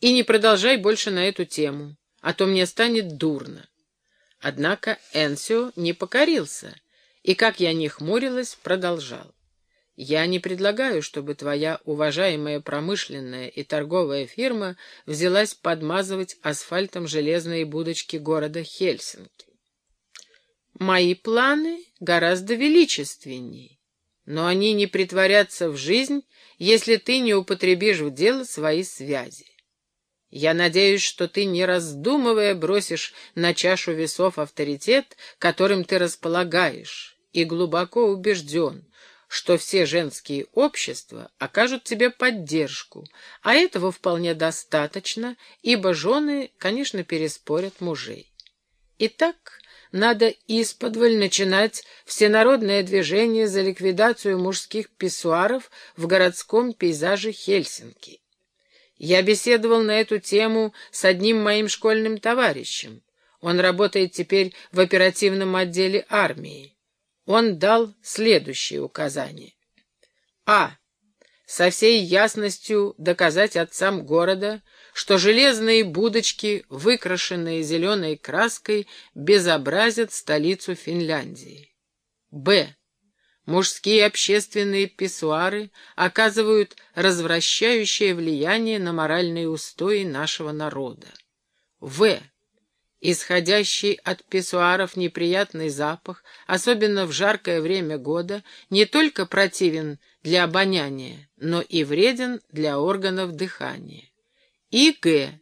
И не продолжай больше на эту тему, а то мне станет дурно. Однако Энсио не покорился, и, как я не хмурилась, продолжал. Я не предлагаю, чтобы твоя уважаемая промышленная и торговая фирма взялась подмазывать асфальтом железные будочки города Хельсинки. Мои планы гораздо величественней, но они не притворятся в жизнь, если ты не употребишь в дело свои связи. Я надеюсь, что ты, не раздумывая, бросишь на чашу весов авторитет, которым ты располагаешь, и глубоко убежден, что все женские общества окажут тебе поддержку, а этого вполне достаточно, ибо жены, конечно, переспорят мужей. Итак, надо исподволь начинать всенародное движение за ликвидацию мужских писсуаров в городском пейзаже Хельсинки. Я беседовал на эту тему с одним моим школьным товарищем. Он работает теперь в оперативном отделе армии. Он дал следующие указания. А. Со всей ясностью доказать отцам города, что железные будочки, выкрашенные зеленой краской, безобразят столицу Финляндии. Б. Мужские общественные писсуары оказывают развращающее влияние на моральные устои нашего народа. В. Исходящий от писсуаров неприятный запах, особенно в жаркое время года, не только противен для обоняния, но и вреден для органов дыхания. И Г.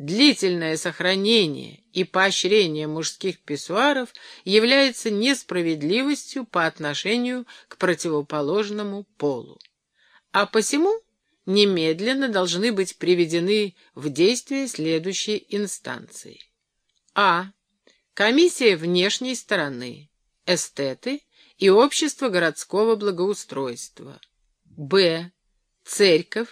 Длительное сохранение и поощрение мужских писсуаров является несправедливостью по отношению к противоположному полу. А посему немедленно должны быть приведены в действие следующие инстанции. А. Комиссия внешней стороны, эстеты и общество городского благоустройства. Б. Церковь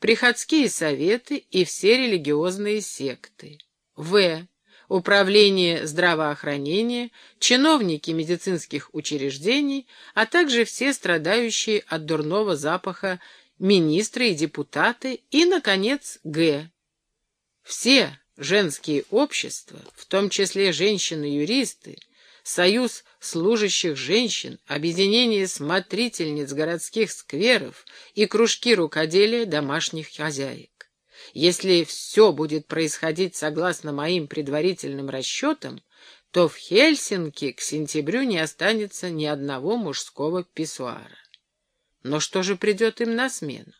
приходские советы и все религиозные секты. В. Управление здравоохранения, чиновники медицинских учреждений, а также все страдающие от дурного запаха министры и депутаты, и, наконец, Г. Все женские общества, в том числе женщины-юристы, Союз служащих женщин, объединение смотрительниц городских скверов и кружки рукоделия домашних хозяек. Если все будет происходить согласно моим предварительным расчетам, то в Хельсинки к сентябрю не останется ни одного мужского писсуара. Но что же придет им на смену?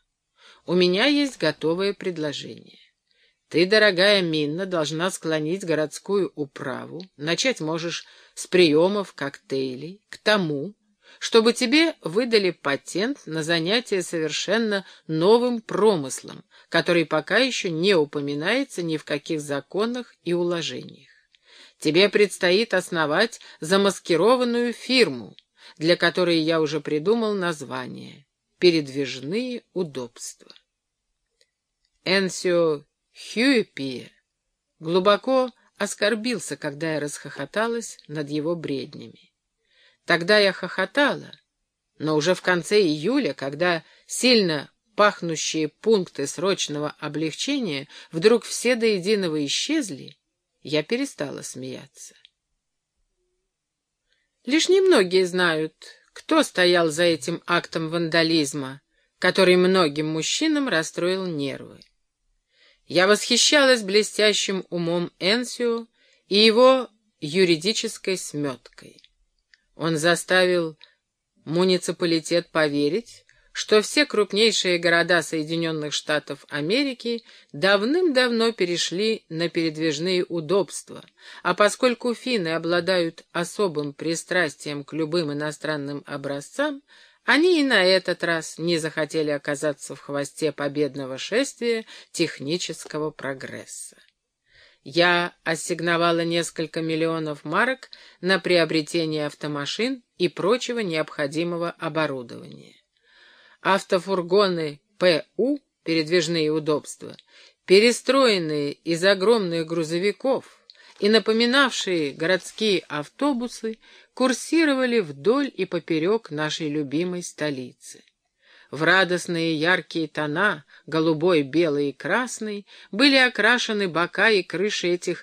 У меня есть готовое предложение. Ты, дорогая Минна, должна склонить городскую управу, начать можешь с приемов коктейлей, к тому, чтобы тебе выдали патент на занятие совершенно новым промыслом, который пока еще не упоминается ни в каких законах и уложениях. Тебе предстоит основать замаскированную фирму, для которой я уже придумал название «Передвижные удобства». Энсио Хьюипи глубоко оскорбился, когда я расхохоталась над его бреднями. Тогда я хохотала, но уже в конце июля, когда сильно пахнущие пункты срочного облегчения вдруг все до единого исчезли, я перестала смеяться. Лишь немногие знают, кто стоял за этим актом вандализма, который многим мужчинам расстроил нервы. Я восхищалась блестящим умом Энсио и его юридической сметкой. Он заставил муниципалитет поверить, что все крупнейшие города Соединенных Штатов Америки давным-давно перешли на передвижные удобства, а поскольку финны обладают особым пристрастием к любым иностранным образцам, они и на этот раз не захотели оказаться в хвосте победного шествия технического прогресса. Я ассигновала несколько миллионов марок на приобретение автомашин и прочего необходимого оборудования. Автофургоны ПУ, передвижные удобства, перестроенные из огромных грузовиков, и напоминавшие городские автобусы курсировали вдоль и поперек нашей любимой столицы. в радостные яркие тона, голубой, белый и красный, были окрашены бока и крыши этих